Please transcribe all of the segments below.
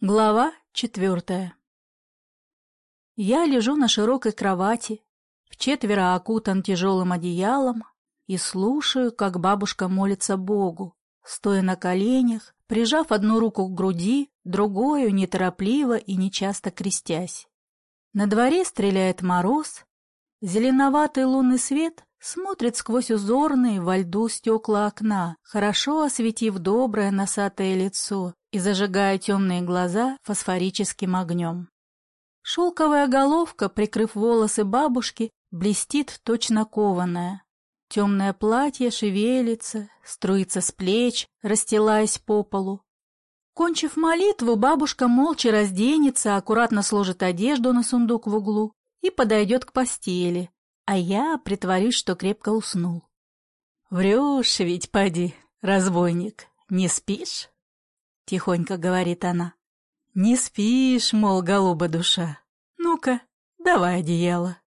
Глава четвертая Я лежу на широкой кровати, вчетверо окутан тяжелым одеялом, и слушаю, как бабушка молится Богу, стоя на коленях, прижав одну руку к груди, другую неторопливо и нечасто крестясь. На дворе стреляет мороз, зеленоватый лунный свет смотрит сквозь узорные во льду стекла окна, хорошо осветив доброе носатое лицо и зажигая темные глаза фосфорическим огнем. Шелковая головка, прикрыв волосы бабушки, блестит точно кованая. Темное платье шевелится, струится с плеч, расстилаясь по полу. Кончив молитву, бабушка молча разденется, аккуратно сложит одежду на сундук в углу и подойдет к постели, а я притворюсь, что крепко уснул. «Врешь ведь, поди, разбойник, не спишь?» — тихонько говорит она. «Не спишь, мол, голуба душа. Ну-ка, давай одеяло».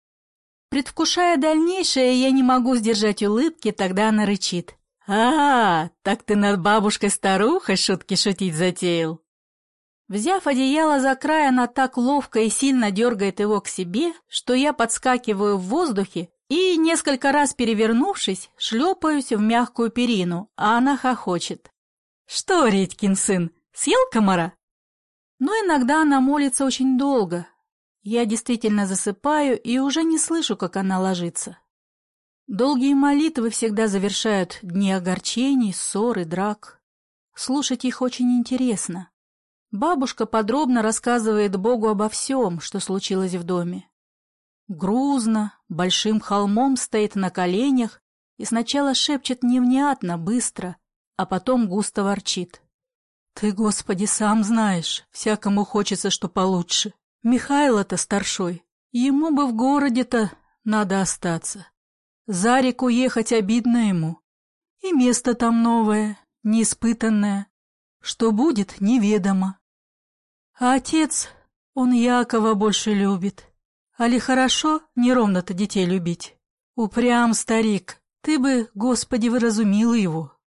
Предвкушая дальнейшее, я не могу сдержать улыбки, тогда она рычит. «А, так ты над бабушкой-старухой шутки шутить затеял?» Взяв одеяло за край, она так ловко и сильно дергает его к себе, что я подскакиваю в воздухе и, несколько раз перевернувшись, шлепаюсь в мягкую перину, а она хохочет. «Что, Редькин сын, съел комара?» Но иногда она молится очень долго, я действительно засыпаю и уже не слышу, как она ложится. Долгие молитвы всегда завершают дни огорчений, ссор и драк. Слушать их очень интересно. Бабушка подробно рассказывает Богу обо всем, что случилось в доме. Грузно, большим холмом стоит на коленях и сначала шепчет невнятно, быстро, а потом густо ворчит. «Ты, Господи, сам знаешь, всякому хочется, что получше. Михайло-то старшой, ему бы в городе-то надо остаться. За реку ехать обидно ему. И место там новое, неиспытанное. Что будет, неведомо. А отец, он Якова больше любит. Али хорошо неровно-то детей любить? Упрям, старик, ты бы, Господи, выразумила его.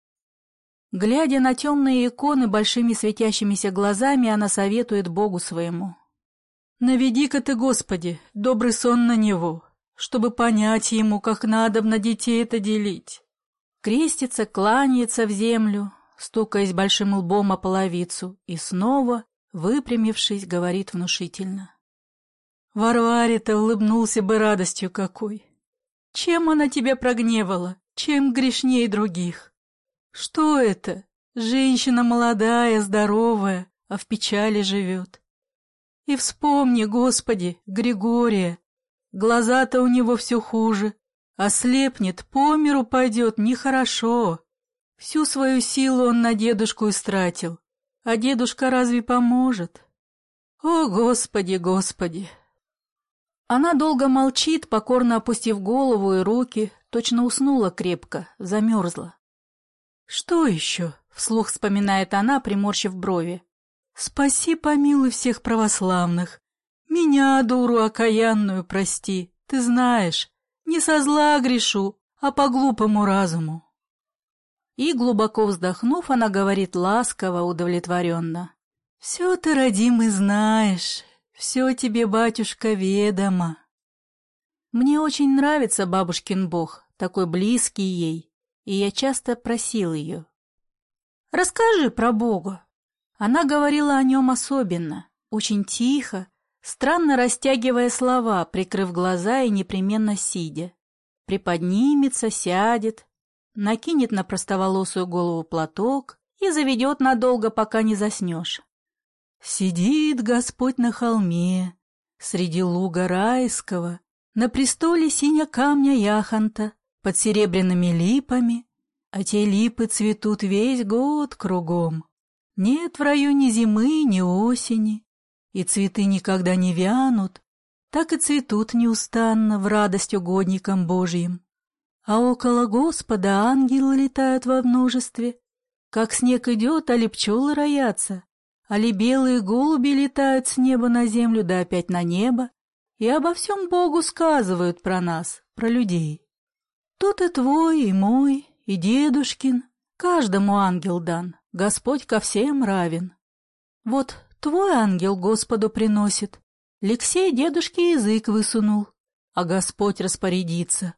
Глядя на темные иконы большими светящимися глазами, она советует Богу своему. Наведи-ка ты, Господи, добрый сон на него, чтобы понять ему, как надо на детей это делить. Крестится, кланяется в землю, стукаясь большим лбом о половицу, и снова, выпрямившись, говорит внушительно. Варваре-то улыбнулся бы радостью какой. Чем она тебя прогневала? Чем грешней других? Что это? Женщина молодая, здоровая, а в печали живет. И вспомни, Господи, Григория. Глаза-то у него все хуже. Ослепнет, по миру пойдет, нехорошо. Всю свою силу он на дедушку истратил. А дедушка разве поможет? О, Господи, Господи! Она долго молчит, покорно опустив голову и руки, точно уснула крепко, замерзла. «Что еще?» — вслух вспоминает она, приморщив брови. Спаси, помилуй всех православных. Меня, дуру окаянную, прости. Ты знаешь, не со зла грешу, а по глупому разуму. И, глубоко вздохнув, она говорит ласково, удовлетворенно. «Все ты, родимый, знаешь, все тебе, батюшка, ведомо». Мне очень нравится бабушкин бог, такой близкий ей, и я часто просил ее. «Расскажи про Бога, она говорила о нем особенно, очень тихо, странно растягивая слова, прикрыв глаза и непременно сидя. Приподнимется, сядет, накинет на простоволосую голову платок и заведет надолго, пока не заснешь. Сидит Господь на холме, среди луга райского, на престоле синя камня яхонта, под серебряными липами, а те липы цветут весь год кругом. Нет в раю ни зимы, ни осени, и цветы никогда не вянут, так и цветут неустанно в радость угодникам Божьим. А около Господа ангелы летают во множестве, как снег идет, али пчелы роятся, али белые голуби летают с неба на землю да опять на небо, и обо всем Богу сказывают про нас, про людей. Тут и твой, и мой, и дедушкин, каждому ангел дан, Господь ко всем равен. Вот Твой ангел Господу приносит. Алексей дедушке язык высунул, а Господь распорядится.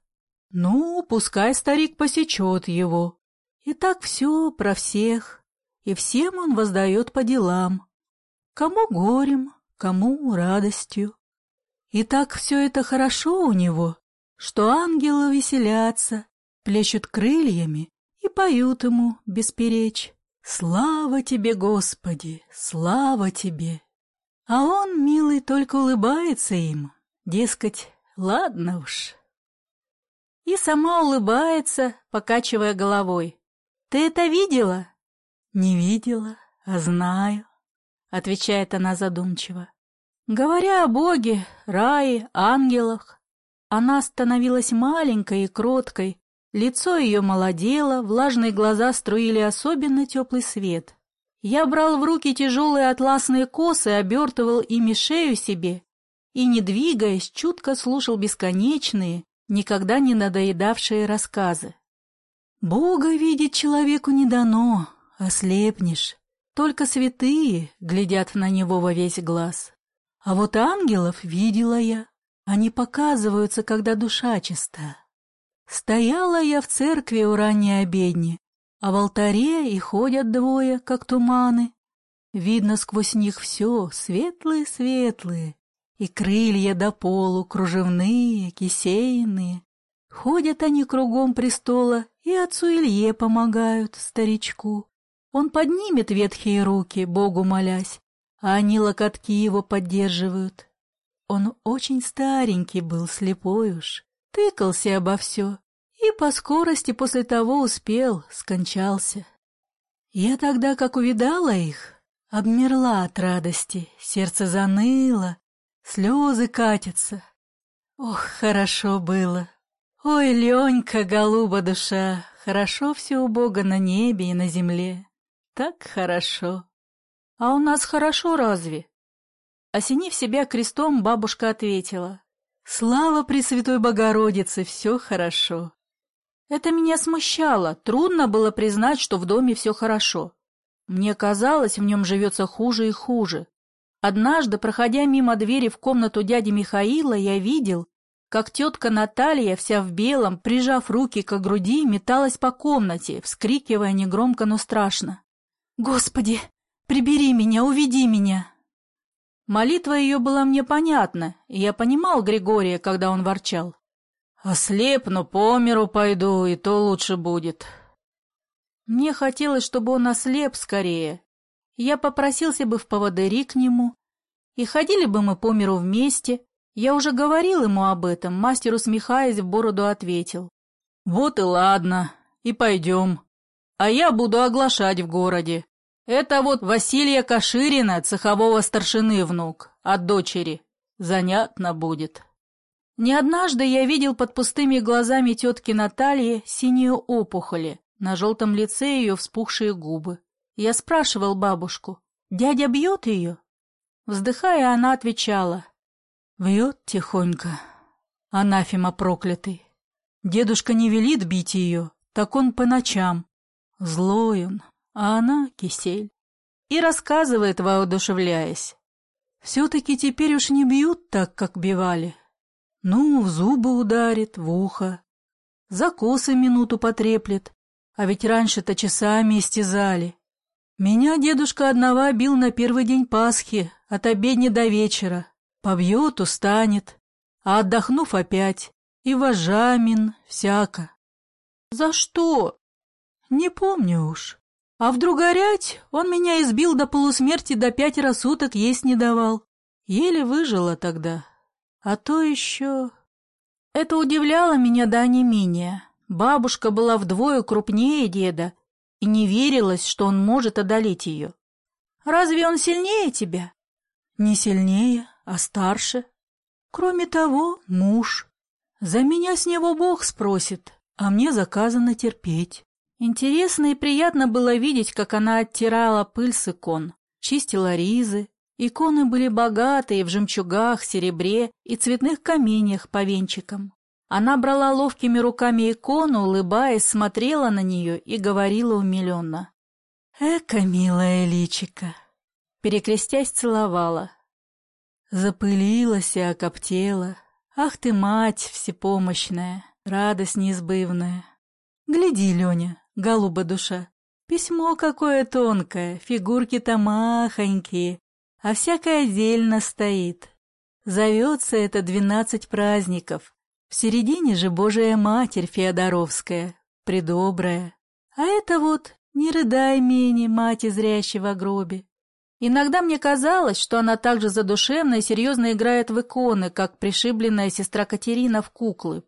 Ну, пускай старик посечет его. И так все про всех, и всем он воздает по делам. Кому горем, кому радостью. И так все это хорошо у него, что ангелы веселятся, плещут крыльями и поют ему бесперечь. «Слава тебе, Господи! Слава тебе!» А он, милый, только улыбается им, дескать, ладно уж. И сама улыбается, покачивая головой. «Ты это видела?» «Не видела, а знаю», — отвечает она задумчиво. Говоря о Боге, рае, ангелах, она становилась маленькой и кроткой, лицо ее молодело, влажные глаза струили особенно теплый свет. Я брал в руки тяжелые атласные косы, обертывал ими шею себе и, не двигаясь, чутко слушал бесконечные, никогда не надоедавшие рассказы. Бога видеть человеку не дано, ослепнешь. Только святые глядят на него во весь глаз. А вот ангелов видела я. Они показываются, когда душа чиста. Стояла я в церкви у ранней обедни, а в алтаре и ходят двое, как туманы. Видно сквозь них все, светлые-светлые, и крылья до полу, кружевные, кисейные. Ходят они кругом престола и отцу Илье помогают, старичку. Он поднимет ветхие руки, Богу молясь, а они локотки его поддерживают. Он очень старенький был, слепой уж, тыкался обо все, и по скорости после того успел, скончался. Я тогда, как увидала их, обмерла от радости, сердце заныло, слезы катятся. Ох, хорошо было. Ой, Ленька, голуба душа, хорошо все у Бога на небе и на земле. Так хорошо. А у нас хорошо разве? Осенив себя крестом, бабушка ответила. Слава Пресвятой Богородице, все хорошо. Это меня смущало, трудно было признать, что в доме все хорошо. Мне казалось, в нем живется хуже и хуже. Однажды, проходя мимо двери в комнату дяди Михаила, я видел, как тетка Наталья, вся в белом, прижав руки к груди, металась по комнате, вскрикивая негромко, но страшно. «Господи, прибери меня, уведи меня!» Молитва ее была мне понятна, и я понимал Григория, когда он ворчал. Ослепну, по миру пойду, и то лучше будет. Мне хотелось, чтобы он ослеп скорее. Я попросился бы в поводыри к нему, и ходили бы мы по миру вместе. Я уже говорил ему об этом, мастер, усмехаясь, в бороду ответил. Вот и ладно, и пойдем. А я буду оглашать в городе. Это вот Василия Каширина, цехового старшины внук, от дочери. Занятно будет. Не однажды я видел под пустыми глазами тетки Натальи синюю опухоли, на желтом лице ее вспухшие губы. Я спрашивал бабушку, дядя бьет ее? Вздыхая, она отвечала, бьет тихонько. Анафима проклятый. Дедушка не велит бить ее, так он по ночам. Злой он, а она кисель. И рассказывает, воодушевляясь. Все-таки теперь уж не бьют так, как бивали. Ну, в зубы ударит, в ухо. За косы минуту потреплет. А ведь раньше-то часами истязали. Меня дедушка одного бил на первый день Пасхи, от обедни до вечера. Побьет, устанет. А отдохнув опять. И вожамин, всяко. За что? Не помню уж. А вдруг горять, он меня избил до полусмерти, до пятеро суток есть не давал. Еле выжила тогда. А то еще... Это удивляло меня до онемения. Бабушка была вдвое крупнее деда, и не верилось, что он может одолеть ее. «Разве он сильнее тебя?» «Не сильнее, а старше. Кроме того, муж. За меня с него Бог спросит, а мне заказано терпеть». Интересно и приятно было видеть, как она оттирала пыль с икон, чистила ризы, Иконы были богатые в жемчугах, серебре и цветных каменьях по венчикам. Она брала ловкими руками икону, улыбаясь, смотрела на нее и говорила умиленно. «Эка, милая личика, перекрестясь, целовала. Запылилась и окоптела. Ах ты, мать всепомощная, радость неизбывная. Гляди, Леня, голуба душа, письмо какое тонкое, фигурки-то махонькие, а всякое отдельно стоит. Зовется это двенадцать праздников. В середине же Божия Матерь Феодоровская, предобрая. А это вот «Не рыдай, Мени, мать зрящего гробе». Иногда мне казалось, что она так же задушевно и серьезно играет в иконы, как пришибленная сестра Катерина в куклы.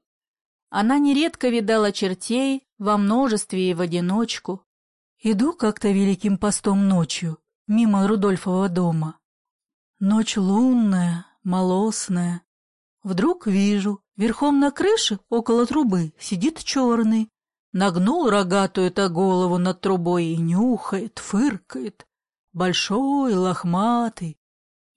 Она нередко видала чертей во множестве и в одиночку. Иду как-то великим постом ночью, мимо Рудольфова дома. Ночь лунная, молосная. Вдруг вижу, верхом на крыше, около трубы, сидит черный. Нагнул рогатую-то голову над трубой и нюхает, фыркает большой, лохматый.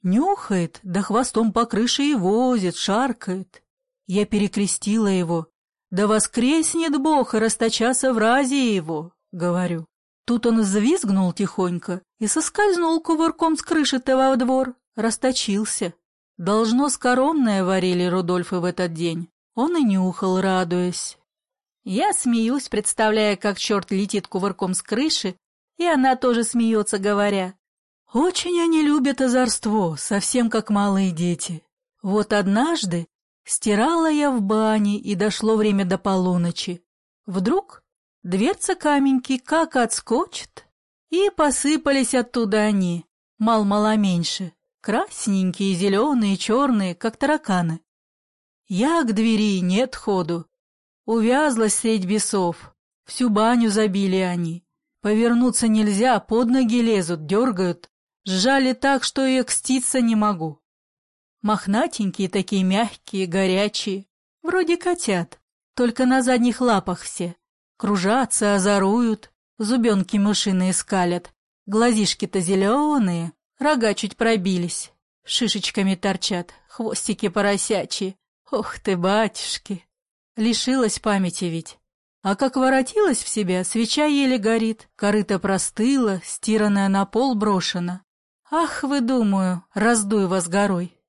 Нюхает, да хвостом по крыше и возит, шаркает. Я перекрестила его. Да воскреснет Бог и расточаться в разе его, говорю. Тут он взвизгнул тихонько и соскользнул кувырком с крыши-то во двор, расточился. Должно скоромное варили Рудольфы в этот день. Он и нюхал, радуясь. Я смеюсь, представляя, как черт летит кувырком с крыши и она тоже смеется, говоря, «Очень они любят озорство, совсем как малые дети. Вот однажды стирала я в бане, и дошло время до полуночи. Вдруг дверца каменьки как отскочит, и посыпались оттуда они, мал-мало меньше, красненькие, зеленые, черные, как тараканы. Я к двери нет ходу. Увязлась средь бесов, всю баню забили они. Повернуться нельзя, под ноги лезут, дергают. Сжали так, что и экститься не могу. Мохнатенькие такие мягкие, горячие. Вроде котят, только на задних лапах все. Кружатся, озоруют, зубенки мышиные скалят. Глазишки-то зеленые, рога чуть пробились. Шишечками торчат, хвостики поросячие. Ох ты, батюшки! Лишилась памяти ведь. А как воротилась в себя, свеча еле горит, корыто простыла, стиранная на пол брошена. Ах, вы, думаю, раздуй вас горой.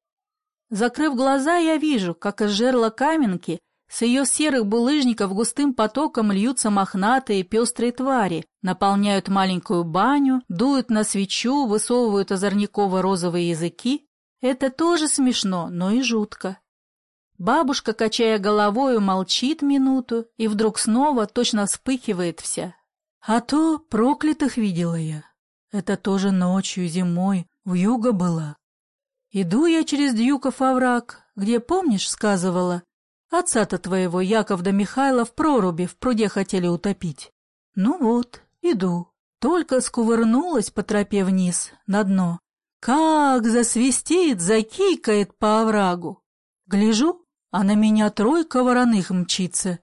Закрыв глаза, я вижу, как из жерла каменки с ее серых булыжников густым потоком льются мохнатые пестрые твари, наполняют маленькую баню, дуют на свечу, высовывают озорниково-розовые языки. Это тоже смешно, но и жутко. Бабушка, качая головою, молчит минуту и вдруг снова точно вспыхивает вся. А то проклятых видела я. Это тоже ночью, зимой, в юго была. Иду я через Дьюков овраг, где, помнишь, сказывала, отца-то твоего, Яков да Михайла, в проруби в пруде хотели утопить. Ну вот, иду. Только скувырнулась по тропе вниз, на дно. Как засвистит, закикает по оврагу. Гляжу, а на меня тройка вороных мчится.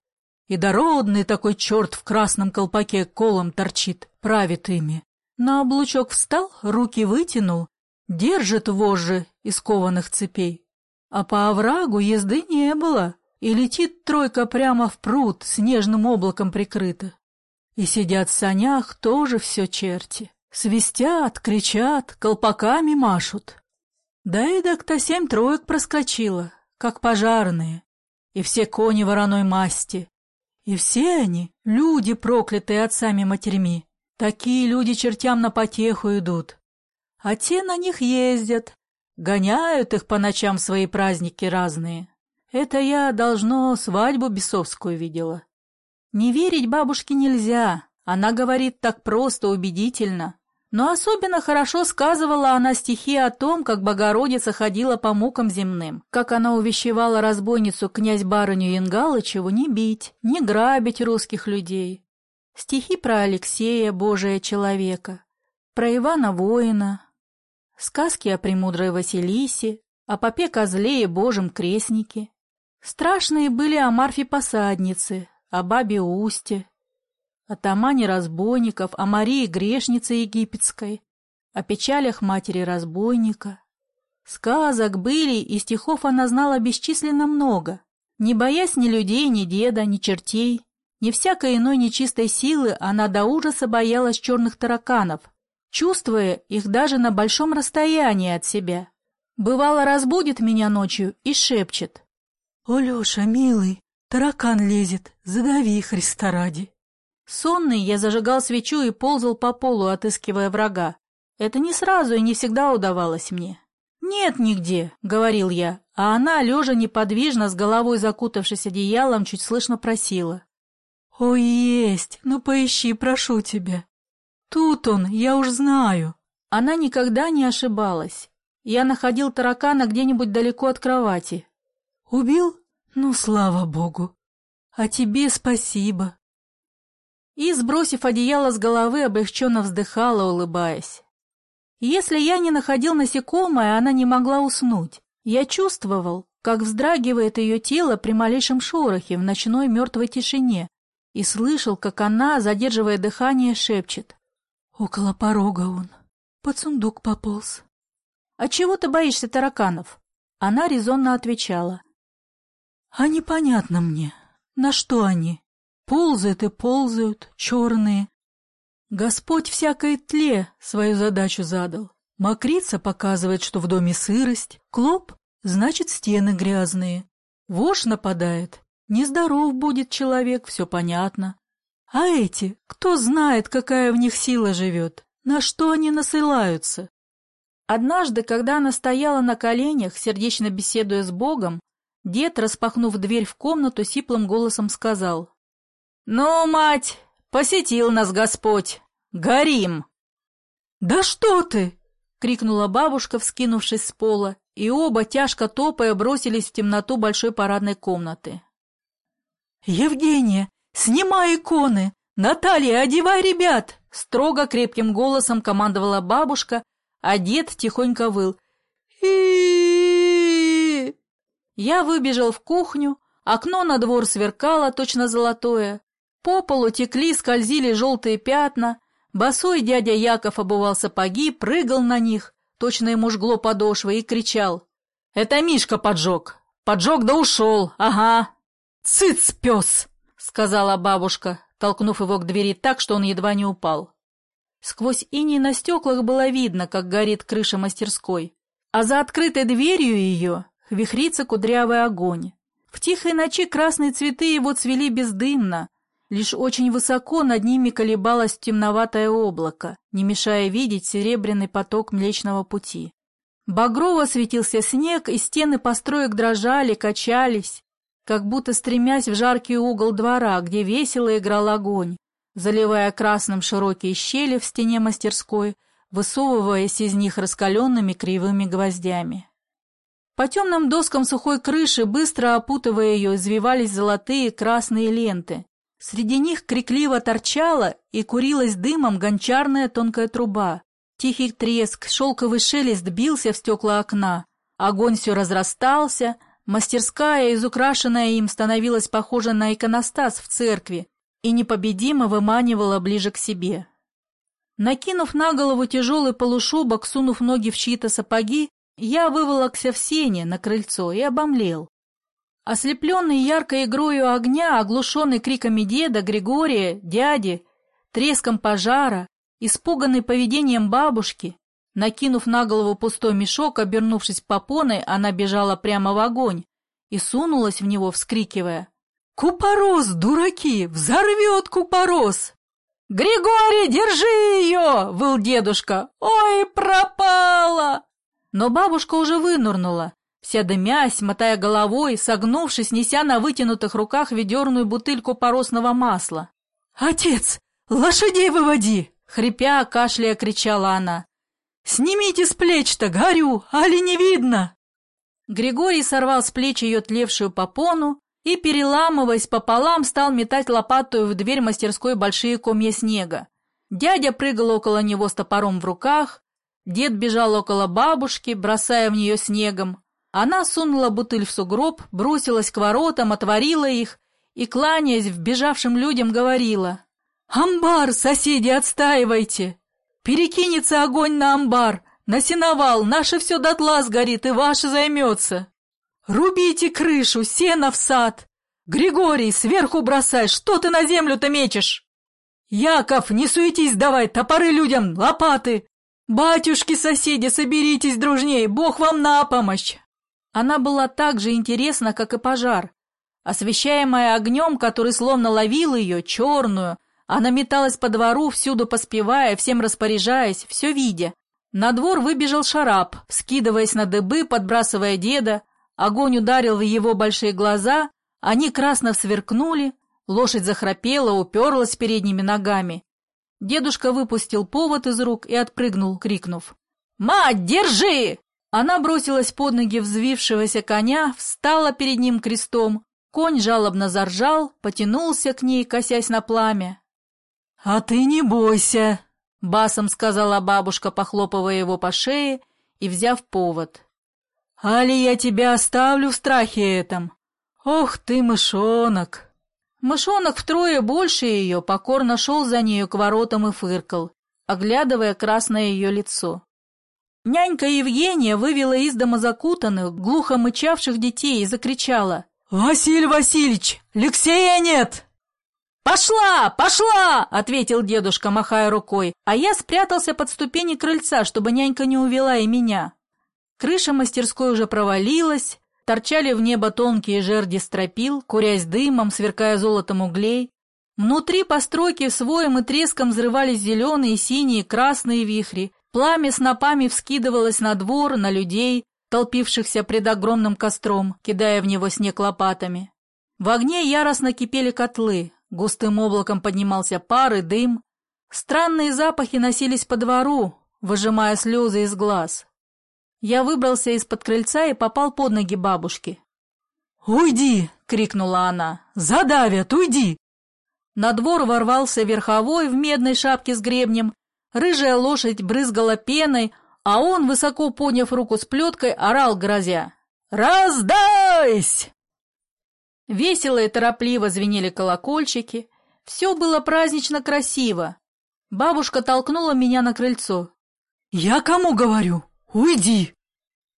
И дородный такой черт в красном колпаке колом торчит, правит ими. На облучок встал, руки вытянул, держит вожжи из кованых цепей. А по оврагу езды не было, и летит тройка прямо в пруд, снежным облаком прикрыта. И сидят в санях тоже все черти. Свистят, кричат, колпаками машут. Да и так-то семь троек проскочило, как пожарные, и все кони вороной масти, и все они — люди, проклятые отцами-матерьми. Такие люди чертям на потеху идут, а те на них ездят, гоняют их по ночам в свои праздники разные. Это я, должно, свадьбу бесовскую видела. Не верить бабушке нельзя, она говорит так просто, убедительно. Но особенно хорошо сказывала она стихи о том, как Богородица ходила по мукам земным, как она увещевала разбойницу князь-барыню Янгалычеву не бить, не грабить русских людей. Стихи про Алексея, Божия человека, про Ивана Воина, сказки о премудрой Василисе, о попе Козле и Божьем крестнике. Страшные были о Марфе-посаднице, о бабе Усте, о Тамане разбойников, о Марии грешнице египетской, о печалях матери разбойника. Сказок были, и стихов она знала бесчисленно много. Не боясь ни людей, ни деда, ни чертей, ни всякой иной нечистой силы, она до ужаса боялась черных тараканов, чувствуя их даже на большом расстоянии от себя. Бывало, разбудит меня ночью и шепчет. «О, Леша, милый, таракан лезет, задави Христа ради». Сонный я зажигал свечу и ползал по полу, отыскивая врага. Это не сразу и не всегда удавалось мне. «Нет нигде», — говорил я, а она, лежа неподвижно, с головой закутавшись одеялом, чуть слышно просила. «О, есть! Ну поищи, прошу тебя. Тут он, я уж знаю». Она никогда не ошибалась. Я находил таракана где-нибудь далеко от кровати. «Убил? Ну, слава богу! А тебе спасибо!» И, сбросив одеяло с головы, облегченно вздыхала, улыбаясь. Если я не находил насекомое, она не могла уснуть. Я чувствовал, как вздрагивает ее тело при малейшем шорохе в ночной мертвой тишине, и слышал, как она, задерживая дыхание, шепчет. «Около порога он. Под сундук пополз». «А чего ты боишься тараканов?» Она резонно отвечала. «А непонятно мне, на что они? Ползают и ползают, черные, Господь всякой тле свою задачу задал. Мокрица показывает, что в доме сырость, клоп — значит стены грязные. Вошь нападает, нездоров будет человек, все понятно. А эти, кто знает, какая в них сила живет, на что они насылаются? Однажды, когда она стояла на коленях, сердечно беседуя с Богом, дед, распахнув дверь в комнату, сиплым голосом сказал. «Ну, мать, Посетил нас Господь! Горим!» «Да что ты!» — крикнула бабушка, вскинувшись с пола, и оба, тяжко топая, бросились в темноту большой парадной комнаты. «Евгения, снимай иконы! Наталья, одевай ребят!» Строго крепким голосом командовала бабушка, а дед тихонько выл. и Я выбежал в кухню, окно на двор сверкало, точно золотое, по полу текли, скользили желтые пятна. Босой дядя Яков обувал сапоги, прыгал на них, точно ему жгло подошвы, и кричал. «Это Мишка поджег! Поджег да ушел! Ага!» «Цыц, пес!» — сказала бабушка, толкнув его к двери так, что он едва не упал. Сквозь иней на стеклах было видно, как горит крыша мастерской, а за открытой дверью ее вихрится кудрявый огонь. В тихой ночи красные цветы его цвели бездымно, Лишь очень высоко над ними колебалось темноватое облако, не мешая видеть серебряный поток Млечного Пути. Багрово светился снег, и стены построек дрожали, качались, как будто стремясь в жаркий угол двора, где весело играл огонь, заливая красным широкие щели в стене мастерской, высовываясь из них раскаленными кривыми гвоздями. По темным доскам сухой крыши, быстро опутывая ее, извивались золотые красные ленты, Среди них крикливо торчала и курилась дымом гончарная тонкая труба. Тихий треск, шелковый шелест бился в стекла окна. Огонь все разрастался, мастерская, изукрашенная им, становилась похожа на иконостас в церкви и непобедимо выманивала ближе к себе. Накинув на голову тяжелый полушубок, сунув ноги в чьи-то сапоги, я выволокся в сене на крыльцо и обомлел. Ослепленный яркой игрою огня, оглушенный криками деда, Григория, дяди, треском пожара, испуганный поведением бабушки, накинув на голову пустой мешок, обернувшись попоной, она бежала прямо в огонь и сунулась в него, вскрикивая. «Купорос, дураки! Взорвет купорос!» «Григорий, держи ее!» — выл дедушка. «Ой, пропала!» Но бабушка уже вынурнула, Вся дымясь, мотая головой, согнувшись, неся на вытянутых руках ведерную бутыльку поросного масла. «Отец, лошадей выводи!» — хрипя, кашляя, кричала она. «Снимите с плеч-то, горю, али не видно!» Григорий сорвал с плеч ее тлевшую попону и, переламываясь пополам, стал метать лопатую в дверь мастерской большие комья снега. Дядя прыгал около него с топором в руках, дед бежал около бабушки, бросая в нее снегом, она сунула бутыль в сугроб, бросилась к воротам, отворила их и, кланяясь вбежавшим людям, говорила. «Амбар, соседи, отстаивайте! Перекинется огонь на амбар, на сеновал, наше все дотла сгорит и ваше займется! Рубите крышу, сено в сад! Григорий, сверху бросай, что ты на землю-то мечешь?» «Яков, не суетись давай, топоры людям, лопаты! Батюшки-соседи, соберитесь дружней, Бог вам на помощь!» Она была так же интересна, как и пожар. Освещаемая огнем, который словно ловил ее, черную, она металась по двору, всюду поспевая, всем распоряжаясь, все видя. На двор выбежал шарап, скидываясь на дыбы, подбрасывая деда. Огонь ударил в его большие глаза, они красно сверкнули, лошадь захрапела, уперлась передними ногами. Дедушка выпустил повод из рук и отпрыгнул, крикнув. «Мать, держи!» Она бросилась под ноги взвившегося коня, встала перед ним крестом. Конь жалобно заржал, потянулся к ней, косясь на пламя. «А ты не бойся!» — басом сказала бабушка, похлопывая его по шее и взяв повод. «Али я тебя оставлю в страхе этом? Ох ты, мышонок!» Мышонок втрое больше ее покорно шел за нею к воротам и фыркал, оглядывая красное ее лицо. Нянька Евгения вывела из дома закутанных, глухо мычавших детей и закричала. «Василий Васильевич, Алексея нет!» «Пошла! Пошла!» — ответил дедушка, махая рукой, а я спрятался под ступени крыльца, чтобы нянька не увела и меня. Крыша мастерской уже провалилась, торчали в небо тонкие жерди стропил, курясь дымом, сверкая золотом углей. Внутри постройки с и треском взрывались зеленые, синие, красные вихри. Пламя снопами вскидывалось на двор, на людей, толпившихся пред огромным костром, кидая в него снег лопатами. В огне яростно кипели котлы, Густым облаком поднимался пар и дым. Странные запахи носились по двору, выжимая слезы из глаз. Я выбрался из-под крыльца и попал под ноги бабушки. «Уйди!» — крикнула она. «Задавят! Уйди!» На двор ворвался верховой в медной шапке с гребнем. Рыжая лошадь брызгала пеной, а он, высоко подняв руку с плеткой, орал, грозя. «Раздайсь!» Весело и торопливо звенели колокольчики. Все было празднично красиво. Бабушка толкнула меня на крыльцо. «Я кому говорю? Уйди!»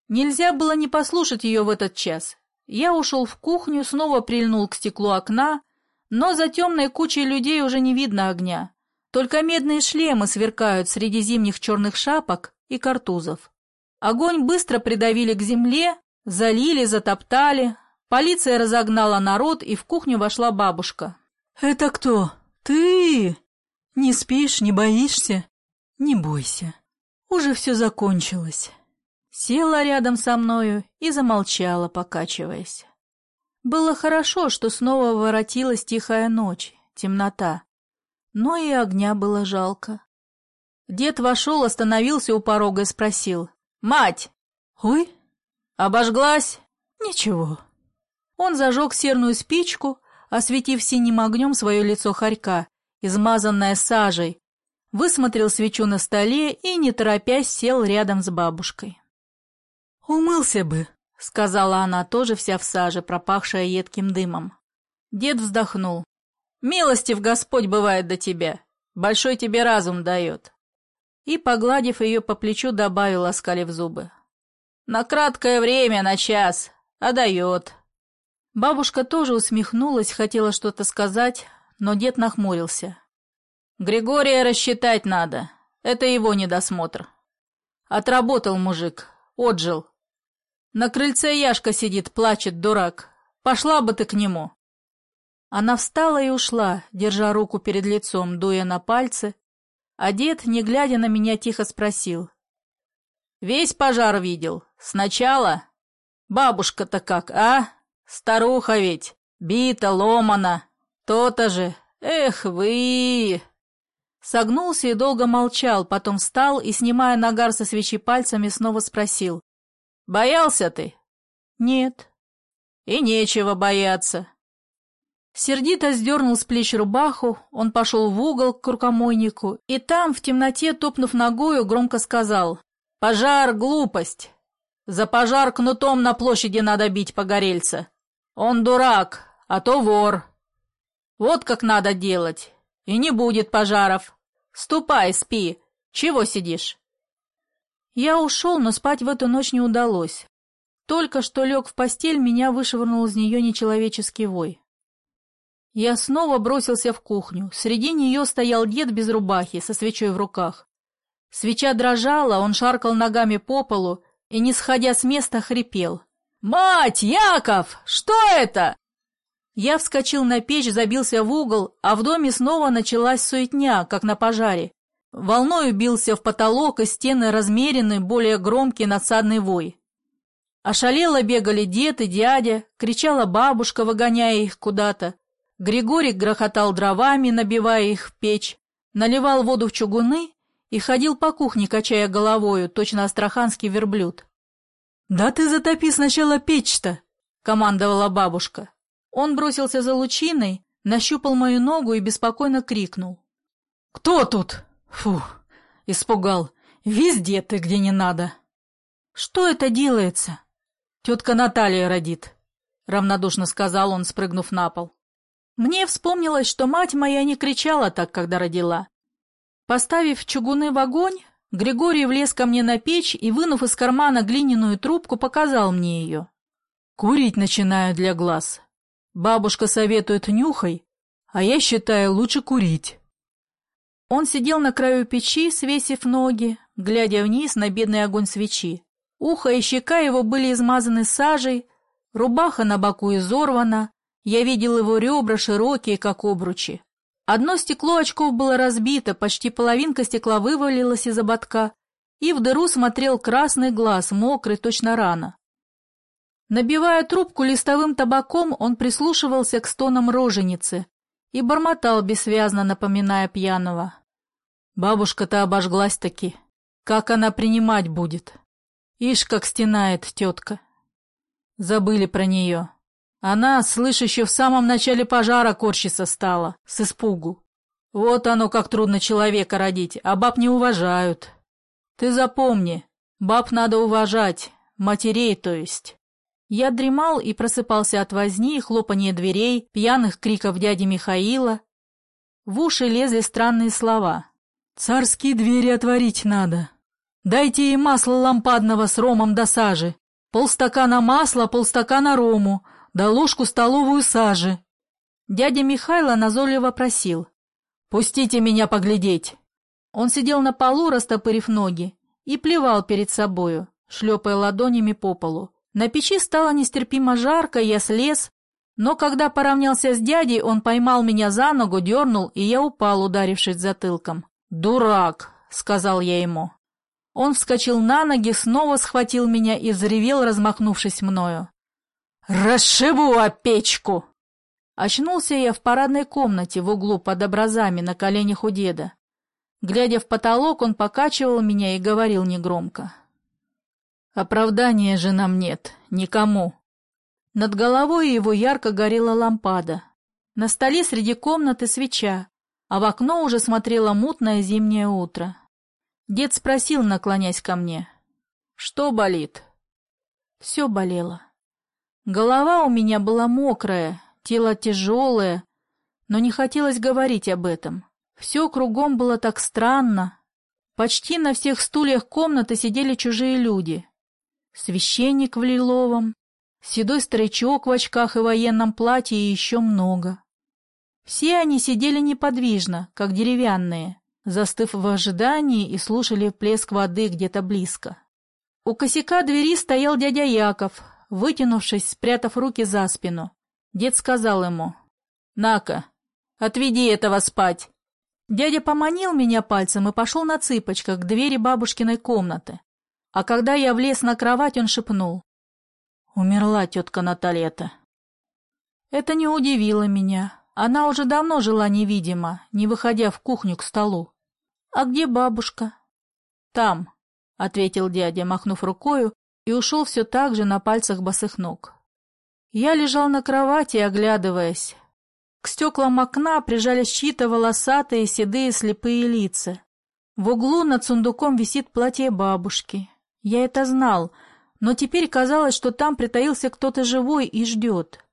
Нельзя было не послушать ее в этот час. Я ушел в кухню, снова прильнул к стеклу окна, но за темной кучей людей уже не видно огня. Только медные шлемы сверкают среди зимних черных шапок и картузов. Огонь быстро придавили к земле, залили, затоптали, Полиция разогнала народ, и в кухню вошла бабушка. «Это кто? Ты? Не спишь, не боишься? Не бойся. Уже все закончилось». Села рядом со мною и замолчала, покачиваясь. Было хорошо, что снова воротилась тихая ночь, темнота. Но и огня было жалко. Дед вошел, остановился у порога и спросил. «Мать!» «Ой?» «Обожглась?» «Ничего, он зажег серную спичку, осветив синим огнем свое лицо хорька, измазанное сажей, высмотрел свечу на столе и, не торопясь, сел рядом с бабушкой. «Умылся бы», — сказала она, тоже вся в саже, пропахшая едким дымом. Дед вздохнул. «Милостив Господь бывает до тебя, большой тебе разум дает». И, погладив ее по плечу, добавил, оскалив зубы. «На краткое время, на час, а дает». Бабушка тоже усмехнулась, хотела что-то сказать, но дед нахмурился. «Григория рассчитать надо. Это его недосмотр. Отработал мужик, отжил. На крыльце Яшка сидит, плачет, дурак. Пошла бы ты к нему». Она встала и ушла, держа руку перед лицом, дуя на пальцы, а дед, не глядя на меня, тихо спросил. «Весь пожар видел? Сначала? Бабушка-то как, а?» Старуха ведь, бита, ломана. То-то же. Эх вы! Согнулся и долго молчал, потом встал и, снимая нагар со свечи пальцами, снова спросил. «Боялся ты?» «Нет». «И нечего бояться». Сердито сдернул с плеч рубаху, он пошел в угол к рукомойнику, и там, в темноте, топнув ногою, громко сказал «Пожар — глупость! За пожар кнутом на площади надо бить погорельца!» Он дурак, а то вор. Вот как надо делать, и не будет пожаров. Ступай, спи. Чего сидишь? Я ушел, но спать в эту ночь не удалось. Только что лег в постель, меня вышвырнул из нее нечеловеческий вой. Я снова бросился в кухню. Среди нее стоял дед без рубахи, со свечой в руках. Свеча дрожала, он шаркал ногами по полу и, не сходя с места, хрипел. «Мать, Яков, что это?» Я вскочил на печь, забился в угол, а в доме снова началась суетня, как на пожаре. Волною бился в потолок, и стены размеренный, более громкий надсадный вой. Ошалело бегали дед и дядя, кричала бабушка, выгоняя их куда-то. Григорий грохотал дровами, набивая их в печь, наливал воду в чугуны и ходил по кухне, качая головою, точно астраханский верблюд. «Да ты затопи сначала печь-то!» — командовала бабушка. Он бросился за лучиной, нащупал мою ногу и беспокойно крикнул. «Кто тут?» Фу, испугал. Везде ты, где не надо. Что это делается? Тетка Наталья родит, равнодушно сказал он, спрыгнув на пол. Мне вспомнилось, что мать моя не кричала так, когда родила. Поставив чугуны в огонь, Григорий влез ко мне на печь и, вынув из кармана глиняную трубку, показал мне ее. Курить начинаю для глаз. Бабушка советует нюхай, а я считаю лучше курить. Он сидел на краю печи, свесив ноги, глядя вниз на бедный огонь свечи. Ухо и щека его были измазаны сажей, рубаха на боку изорвана, я видел его ребра широкие, как обручи. Одно стекло очков было разбито, почти половинка стекла вывалилась из ободка, и в дыру смотрел красный глаз, мокрый, точно рана. Набивая трубку листовым табаком, он прислушивался к стонам роженицы и бормотал бессвязно, напоминая пьяного. Бабушка-то обожглась-таки. Как она принимать будет? Ишь, как стенает тетка. Забыли про нее. Она, слышь, еще в самом начале пожара корчиться стала, с испугу. Вот оно, как трудно человека родить, а баб не уважают. Ты запомни, баб надо уважать, матерей, то есть. Я дремал и просыпался от возни хлопания дверей, пьяных криков дяди Михаила. В уши лезли странные слова. Царские двери отворить надо. Дайте ей масла лампадного с ромом до сажи. Полстакана масла, полстакана рому, да ложку столовую сажи. Дядя Михайло назойливо просил. «Пустите меня поглядеть!» Он сидел на полу, растопырив ноги, и плевал перед собою, шлепая ладонями по полу. На печи стало нестерпимо жарко, я слез, но когда поравнялся с дядей, он поймал меня за ногу, дернул, и я упал, ударившись затылком. «Дурак!» — сказал я ему. Он вскочил на ноги, снова схватил меня и взревел, размахнувшись мною. «Расшибу о печку!» Очнулся я в парадной комнате в углу под образами на коленях у деда. Глядя в потолок, он покачивал меня и говорил негромко. «Оправдания же нам нет, никому». Над головой его ярко горела лампада. На столе среди комнаты свеча, а в окно уже смотрело мутное зимнее утро. Дед спросил, наклонясь ко мне, «Что болит?» Все болело. Голова у меня была мокрая, тело тяжелое, но не хотелось говорить об этом. Все кругом было так странно. Почти на всех стульях комнаты сидели чужие люди. Священник в лиловом, седой старичок в очках и военном платье и еще много. Все они сидели неподвижно, как деревянные, застыв в ожидании и слушали плеск воды где-то близко. У косяка двери стоял дядя Яков, вытянувшись, спрятав руки за спину. Дед сказал ему, «На-ка, отведи этого спать». Дядя поманил меня пальцем и пошел на цыпочках к двери бабушкиной комнаты. А когда я влез на кровать, он шепнул, «Умерла тетка Наталья-то». Это не удивило меня. Она уже давно жила невидимо, не выходя в кухню к столу. «А где бабушка?» «Там», — ответил дядя, махнув рукою, и ушел все так же на пальцах босых ног. Я лежал на кровати, оглядываясь. К стеклам окна прижались чьи-то волосатые, седые, слепые лица. В углу над сундуком висит платье бабушки. Я это знал, но теперь казалось, что там притаился кто-то живой и ждет.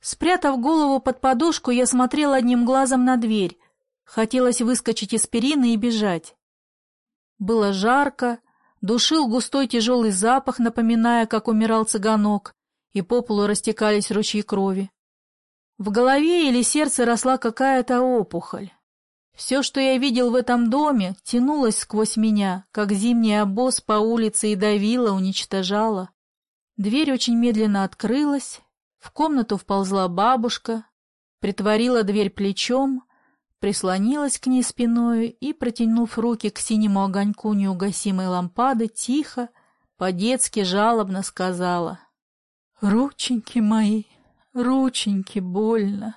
Спрятав голову под подушку, я смотрел одним глазом на дверь. Хотелось выскочить из перины и бежать. Было жарко, душил густой тяжелый запах, напоминая, как умирал цыганок, и по полу растекались ручьи крови. В голове или сердце росла какая-то опухоль. Все, что я видел в этом доме, тянулось сквозь меня, как зимний обоз по улице и давило, уничтожало. Дверь очень медленно открылась, в комнату вползла бабушка, притворила дверь плечом, прислонилась к ней спиною и, протянув руки к синему огоньку неугасимой лампады, тихо, по-детски жалобно сказала. «Рученьки мои, рученьки, больно!»